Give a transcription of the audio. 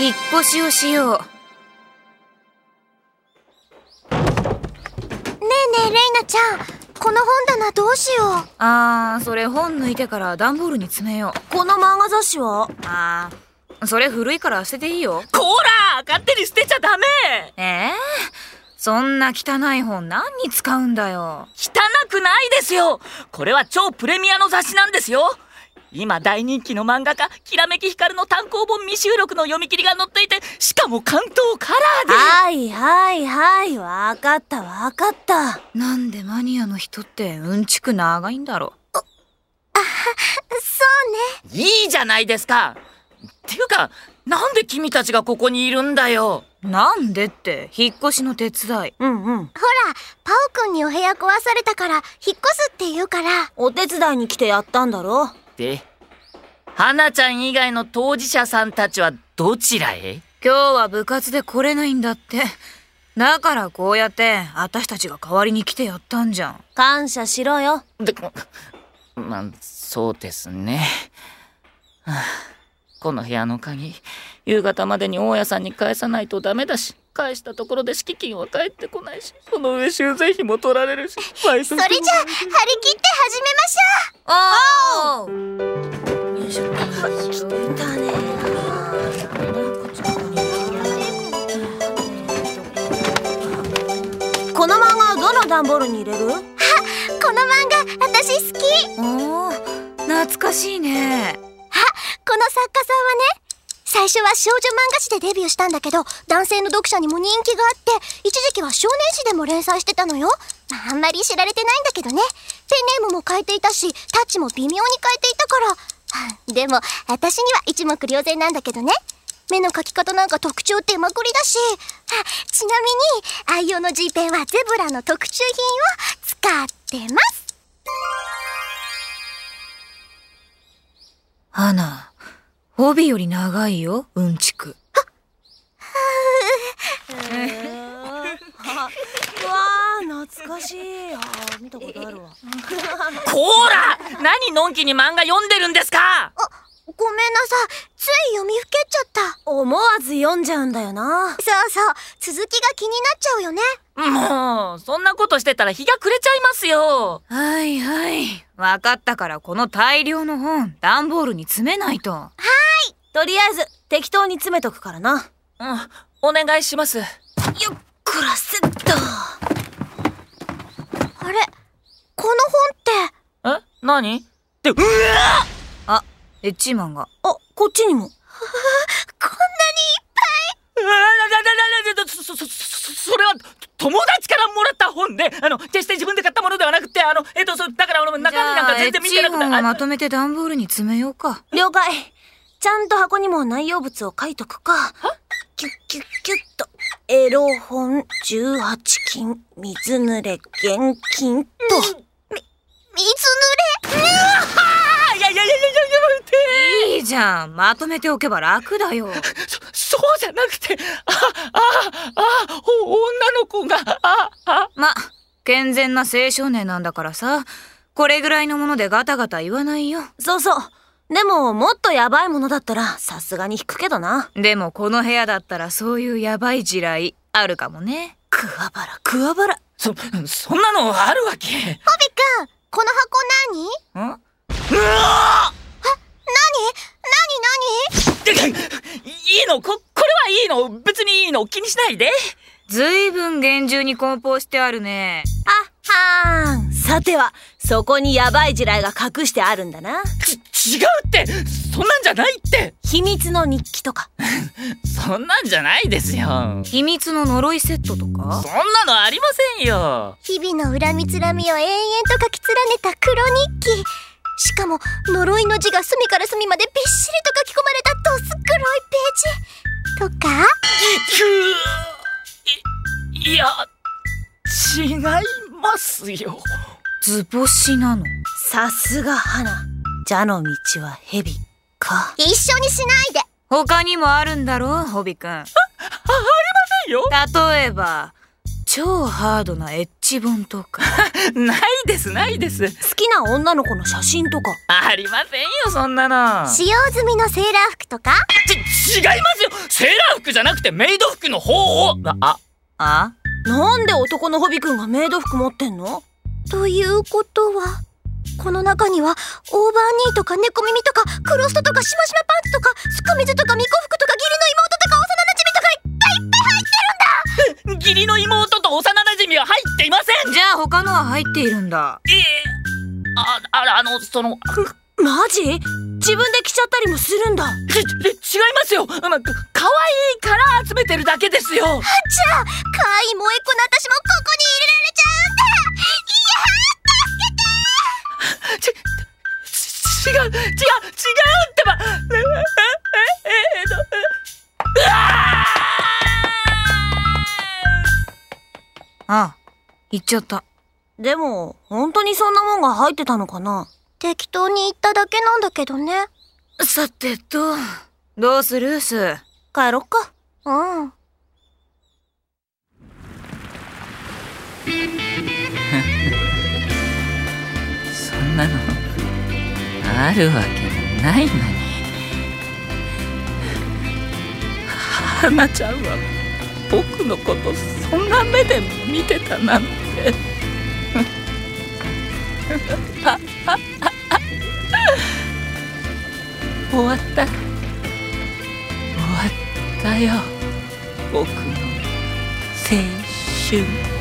引っ越しをしよう。ねえねえレイナちゃんこの本棚どうしよう？あー、それ本抜いてから段ボールに詰めよう。この漫画雑誌は？あー、それ古いから捨てていいよ。こら勝手に捨てちゃダメえー、そんな汚い本何に使うんだよ。汚くないですよこれは超プレミアの雑誌なんですよ今大人気の漫画家きらめき光の単行本未収録の読み切りが載っていてしかも関東カラーで。はいはいはいわかったわかった。なんでマニアの人ってうんちく長いんだろそうね。いいじゃないですか。っていうかなんで君たちがここにいるんだよ。う。なんでって、引っ越しの手伝い。うんうん。ほら、パオくんにお部屋壊されたから、引っ越すって言うから。お手伝いに来てやったんだろで花ちゃん以外の当事者さんたちはどちらへ？今日は部活で来れないんだって。だからこうやって、私たちが代わりに来てやったんじゃん。感謝しろよでまあそうですね、はあこの部屋の鍵夕方までに大家さんに返さないとダメだし返したところで敷金は返ってこないしその上修繕費も取られるしそれじゃあ、張り切って始めましょうおーよいしょ。だねこの漫画どの段ボールに入れる？この漫画、私好きおー、懐かしいね。この作家さんはね、最初は少女漫画誌でデビューしたんだけど、男性の読者にも人気があって、一時期は少年誌でも連載してたのよ。まあ、あんまり知られてないんだけどね。ペンネームも変えていたし、タッチも微妙に変えていたから。でも、私には一目瞭然なんだけどね。目の描き方なんか特徴出まくりだし。あちなみに、愛用の G ペンはゼブラの特注品を使ってます。花、帯より長いよ、うんちく。うわー懐かしいあー見たことあるわこら何のんきに漫画読んでるんですか？ごめんなさい。つい読みふけちゃった。思わず読んじゃうんだよなそうそう。続きが気になっちゃうよね。もうそんなことしてたら日が暮れちゃいますよはいはい。わかったからこの大量の本、段ボールに詰めないと。とりあえず適当に詰めとくからな。うん。お願いします。よっこらせっと。あれ？この本って、え？何？でうわ！あ、エッチーマンが。あこっちにも。こんなにうわだだだだだそそそそそれは友達からもらった本であの決して自分で買ったものではなくてあのえっとそだから俺も中身なんか全然見てなくてじゃあエッチー本をまあとめて段ボールに詰めようか。了解。ちゃんと箱にも内容物を書いとくか。キュッキュッキュッと。エロ本18金水濡れ現金と。水濡れ。あいやいやいやいやいや待って。いいじゃん。まとめておけば楽だよ。じゃなくてあああお女の子がああ。ま、健全な青少年なんだからさ。これぐらいのものでガタガタ言わないよ。そうそう。でももっとヤバいものだったらさすがに引くけどな。でもこの部屋だったらそういうヤバい地雷あるかもね。クワバラクワバラそそんなのあるわけ。ホビくん、この箱何？ん？うわ何？何？でいいの？こいいの？別にいいの気にしないで。ずいぶん厳重に梱包してあるね。あはーんさてはそこにヤバい地雷が隠してあるんだな。ち違うって！そんなんじゃないって！秘密の日記とか。そんなんじゃないですよ。秘密の呪いセットとか？そんなのありませんよ。日々の恨みつらみを延々と書き連ねた黒日記。しかも、呪いの字が隅から隅までびっしよ。図星なの？さすが花蛇の道は蛇か。一緒にしないで。他にもあるんだろ？ホビくん。よ。例えば、超ハードなエッジ本とか。ないですないです。好きな女の子の写真とか。ありませんよそんなの。使用済みのセーラー服とか？ち違いますよ。セーラー服じゃなくてメイド服の方をああ？なんで男のホビくんがメイド服持ってんの？ということはこの中にはオーバーニーとか猫耳とかクロストとかしましまパンツとかスカミズとかミコ服とか義理の妹とか幼馴染とかいっぱいいっぱい入ってるんだ。義理の妹と幼馴染は入っていません。じゃあ他のは入っているんだ。ええ。あああのそのマジ？自分で着ちゃったりもするんだ。ち違いますよま可愛いから集めてるだけですよじゃあ可愛い萌えっ子の私もここに入れられちゃうんだちち違う違う違うってばええええっとうわああ行っちゃったでも、本当にそんなもんが入ってたのかな適当に言っただけなんだけどね。さてとどうするス帰ろっか。うん。そんなのあるわけないのに。花ちゃんは僕のことそんな目で見てたなんて 終わった。終わったよ。僕の青春。